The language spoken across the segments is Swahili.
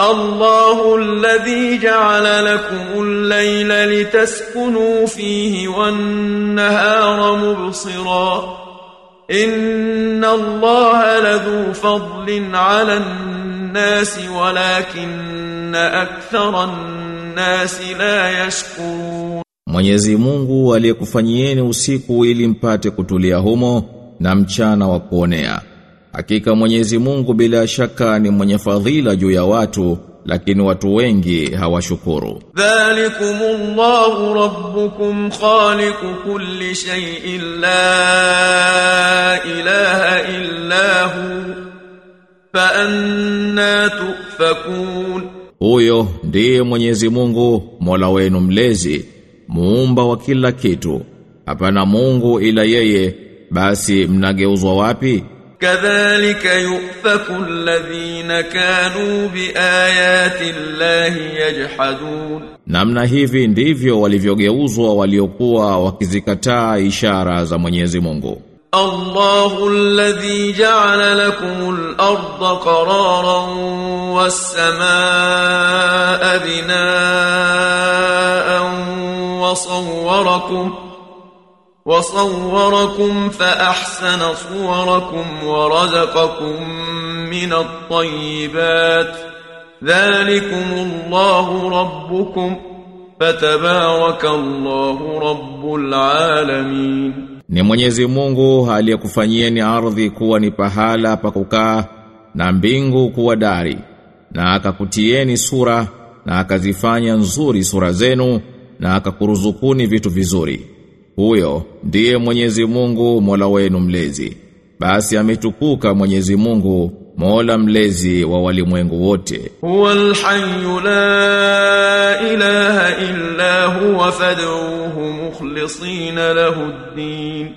الله الذي جعل لكم الليل لتسكنوا فيه والنهار مبصرا إن الله لذو فضل على الناس ولكن أكثر الناس لا يشكرون Mwenyezi Mungu aliyekufanyieni usiku ili mpate kutulia humo na mchana wa kuonea. Hakika Mwenyezi Mungu bila shaka ni mwenye fadhila juu ya watu lakini watu wengi hawashukuru. Dhalikumullahu rabbukum khaliqu kulli shay'in la ilaha illa hu fa anna tufakun, huyo ndiye Mwenyezi Mungu Mola wenu mlezi muumba wa kila kitu, hapana Mungu ila yeye, basi mnageuzwa wapi? kadhalika yu'faku alladhina kanu biayati llahi yajhadun namna hivi ndivyo walivyogeuzwa waliokuwa wakizikataa ishara za Mwenyezi Mungu. Allahu alladhi ja'ala lakumul arda qararan was samaa binaan wa sawwarakum وصوركم فأحسن صوركم ورزقكم من الطيبات ذلكم الله ربكم فتبارك الله رب العالمين Ni Mwenyezi Mungu aliyekufanyieni ardhi kuwa ni pahala pa kukaa na mbingu kuwa dari na akakutieni sura na akazifanya nzuri sura zenu na akakuruzukuni vitu vizuri. huyo ndiye Mwenyezi Mungu Mola wenu mlezi. Basi ametukuka Mwenyezi Mungu Mola mlezi wa walimwengu wote. Huwal hayyu la ilaha illa huwa fad'uhu mukhlisina lahuddin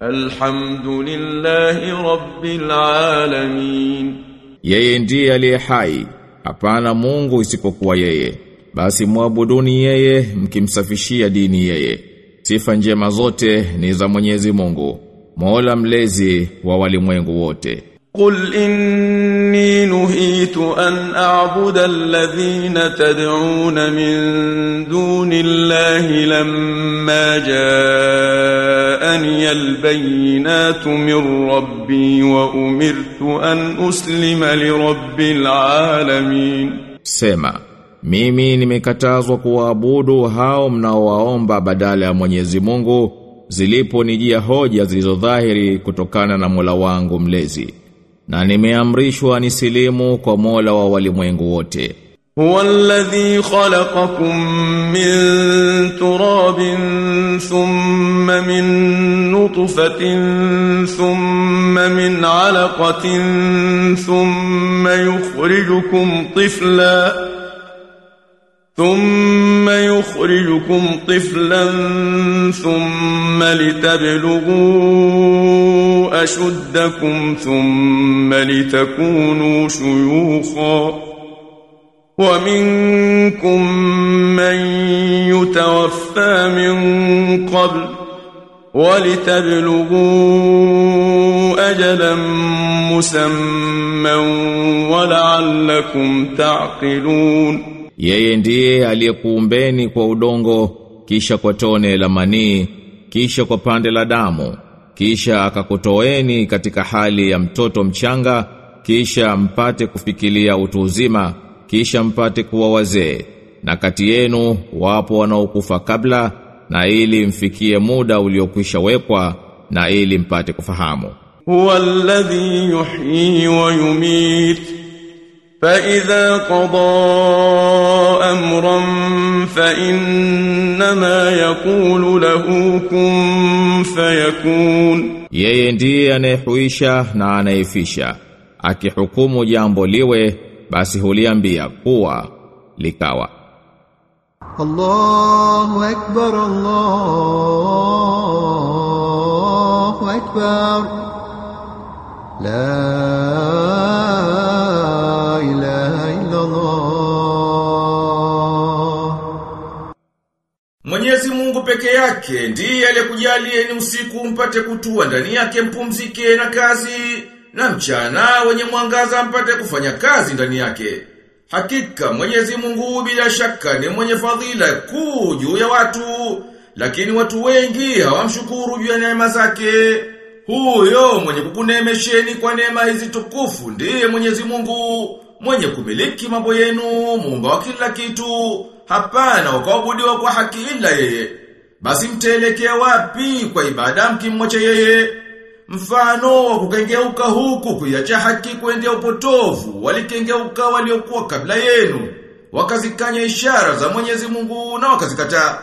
alhamdulillahi rabbil alamin. Yeye ndiye aliye hai. Hapana Mungu isipokuwa yeye. Basi muabuduni yeye mkimsafishia dini yeye. Sifa njema zote ni za Mwenyezi Mungu, Mola mlezi wa walimwengu wote. Qul inni nuhitu an a'budu alladhina tad'un min duni Allahi lamma ja'ani albayyinatu min rabbi wa umirtu an uslima li rabbil alamin. Sema mimi nimekatazwa kuwaabudu hao mnaowaomba badala ya Mwenyezi Mungu ziliponijia hoja zilizodhahiri kutokana na Mola wangu mlezi. Na nimeamrishwa nisilimu kwa Mola wa walimwengu wote. هو الذي خلقكم من تراب ثم من نطفة ثم من علقة ثم يخرجكم طفلا ثم يخرجكم طفلا ثم لتبلغوا أشدكم ثم لتكونوا شيوخا ومنكم من يتوفى من قبل ولتبلغوا أجلا مسمى ولعلكم تعقلون yeye ndiye aliyekuumbeni kwa udongo kisha kwa tone la manii kisha kwa pande la damu kisha akakutoeni katika hali ya mtoto mchanga kisha mpate kufikilia utu uzima kisha mpate kuwa wazee. Na kati yenu wapo wanaokufa kabla na ili mfikie muda uliokwisha wekwa na ili mpate kufahamu. Huwa alladhi yuhyi wa yumiti فإذا قضى أمرا فإنما يقول له كن فيكون Yeye ndiye anayehuisha na anayefisha. Akihukumu jambo liwe, basi huliambia kuwa likawa. الله أكبر الله أكبر لا Mwenyezi Mungu peke yake ndiye aliyekujalieni usiku mpate kutua ndani yake mpumzike na kazi na mchana wenye mwangaza mpate kufanya kazi ndani yake. Hakika Mwenyezi Mungu bila shaka ni mwenye fadhila kuu juu ya watu, lakini watu wengi hawamshukuru juu ya neema zake. Huyo mwenye kukunemesheni kwa neema hizi tukufu ndiye Mwenyezi Mungu mwenye kumiliki mambo yenu, muumba wa kila kitu. Hapana wakaabudiwa kwa haki ila yeye. Basi mtaelekea wapi kwa ibada mkimwacha yeye? Mfano wa kukengeuka huku kuiacha haki kuendea upotovu, walikengeuka waliokuwa kabla yenu, wakazikanya ishara za Mwenyezi Mungu na wakazikataa.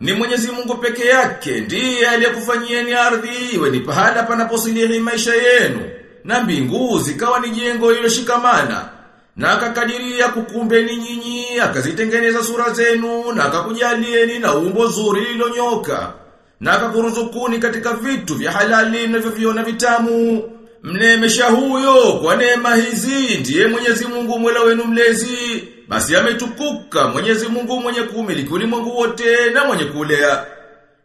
Ni Mwenyezi Mungu peke yake ndiye aliyekufanyieni ardhi iwe ni pahala panaposilihi maisha yenu, na mbingu zikawa ni jengo lililoshikamana. Na akakadiria kukumbeni nyinyi, akazitengeneza sura zenu, na akakujalieni na umbo zuri lilonyoka na akakuruzukuni katika vitu vya halali mnavyoviona vitamu. Mnemesha huyo kwa neema hizi ndiye Mwenyezi Mungu Mola wenu mlezi. Basi ametukuka Mwenyezi Mungu mwenye kumiliki ulimwengu wote na mwenye kulea.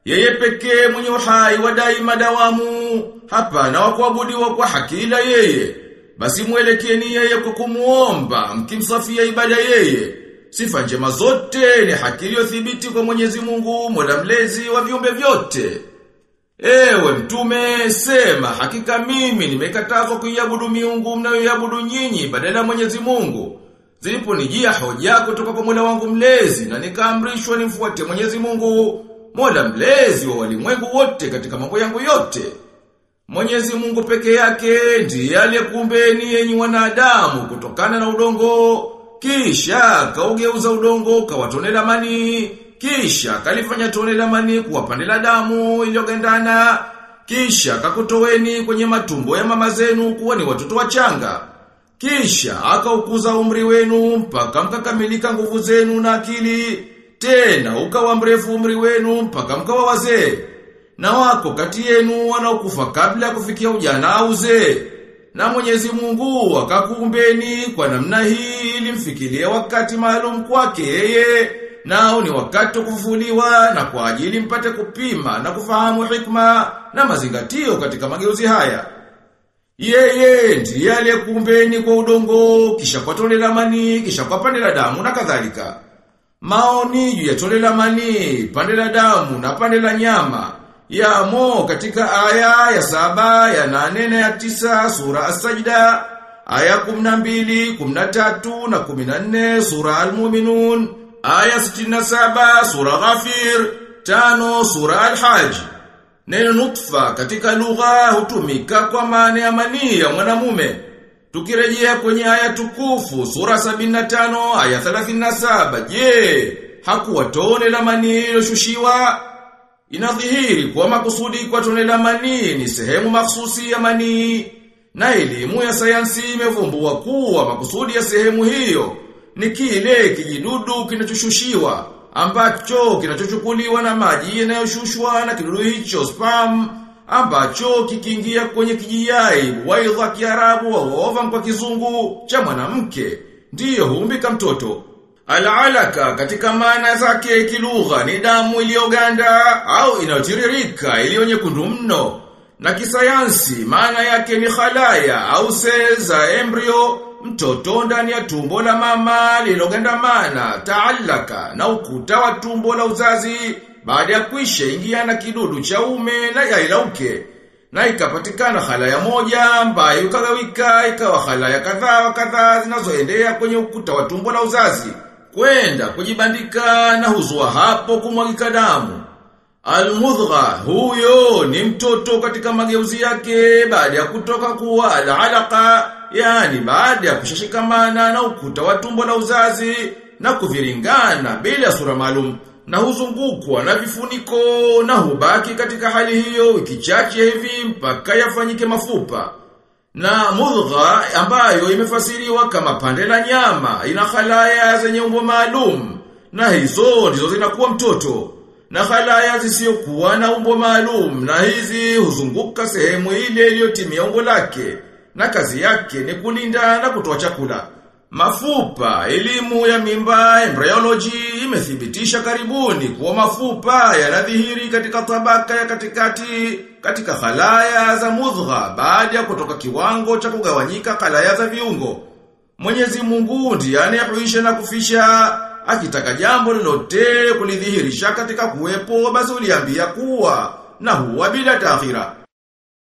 Yeye pekee mwenye uhai wa daima dawamu, hapana wa kuabudiwa kwa hakila yeye. Basi mwelekeeni yeye kwa kumuomba, mkimsafia ibada yeye. Sifa njema zote ni haki iliyothibiti kwa Mwenyezi Mungu, Mola mlezi wa viumbe vyote. Ewe mtume, sema hakika mimi nimekatazwa kuiabudu miungu mnayoiabudu nyinyi badala ya Mwenyezi Mungu. Ziliponijia hoja kutoka kwa Mola wangu mlezi na nikaamrishwa nimfuate Mwenyezi Mungu, Mola mlezi wa walimwengu wote katika mambo yangu yote. Mwenyezi Mungu peke yake ndiye aliyekuumbeni yenyi wanadamu kutokana na udongo kisha kaugeuza udongo kawatonela mani, kisha kalifanya tone la mani kuwa pande la damu iliyogandana, kisha kakutoweni kwenye matumbo ya mama zenu kuwa ni watoto wachanga. Kisha akaukuza umri wenu mpaka mkakamilika nguvu zenu na akili, tena ukawa mrefu umri wenu mpaka mkawa wazee. Na wako kati yenu wanaokufa kabla ya kufikia ujana au uzee. Na Mwenyezi Mungu akakuumbeni kwa namna hii ili mfikirie wakati maalum kwake yeye nao ni wakati wa kufufuliwa na kwa ajili mpate kupima na kufahamu hikma na mazingatio katika mageuzi haya. Yeye ndiye aliyekuumbeni kwa udongo, kisha kwa tone la mani, kisha kwa pande la damu na kadhalika. Maoni juu ya tone la mani, pande la damu na pande la nyama yamo katika aya ya saba, ya nane na ya tisa sura as-sajda, aya kumna tatu na kuminane sura al-muminun, aya sitina saba sura ghafir, tano sura al-hajj. Neno nutfa katika lugha hutumika kwa maana ya manii ya mwanamume. Tukirejea kwenye aya tukufu sura 75 aya 37, je, hakuwa tone la manii liloshushiwa? Inadhihiri kwa makusudi kwa tone la manii ni sehemu mahsusi ya manii. Na elimu ya sayansi imevumbua kuwa makusudi ya sehemu hiyo ni kile kijidudu kinachoshushiwa ambacho kinachochukuliwa na maji yanayoshushwa na kidudu hicho spam ambacho kikiingia kwenye kijiyai waidha kiarabu au ovam kwa kizungu cha mwanamke ndiyo humbika mtoto. Al-alaka katika maana zake kilugha ni damu iliyoganda au inayotiririka iliyo nyekundu mno. Na kisayansi maana yake ni khalaya au seza embryo mtoto ndani ya tumbo la mama lilogandamana taalaka na ukuta wa tumbo la uzazi baada ya kuisha ingia na kidudu cha ume na yai la uke. Na ikapatikana khalaya moja ambayo ikagawika ikawa khalaya kadhaa kadhaa zinazoendea kwenye ukuta wa tumbo la uzazi kwenda kujibandika na huzua hapo kumwagika damu. Al-mudgha huyo ni mtoto katika mageuzi yake baada ya kutoka kuwa al-alaqa yani baada ya kushashikamana na ukuta wa tumbo na uzazi na kuviringana bila sura maalum na huzungukwa na vifuniko na hubaki katika hali hiyo wiki chache hivi mpaka yafanyike mafupa. Na mudgha ambayo imefasiriwa kama pande la nyama ina khalaya zenye umbo maalum na hizo ndizo zinakuwa mtoto. Na khalaya zisiyokuwa na umbo maalum na hizi huzunguka sehemu ile iliyotimia umbo lake na kazi yake ni kulinda na kutoa chakula. Mafupa, elimu ya mimba, embryology imethibitisha karibuni kuwa mafupa yanadhihiri katika tabaka ya katikati katika khalaya za mudgha baada ya kutoka kiwango cha kugawanyika khalaya za viungo. Mwenyezi Mungu ndiye anayehuisha na kufisha. Akitaka jambo lolote kulidhihirisha katika kuwepo basi uliambia kuwa na huwa bila taakhira.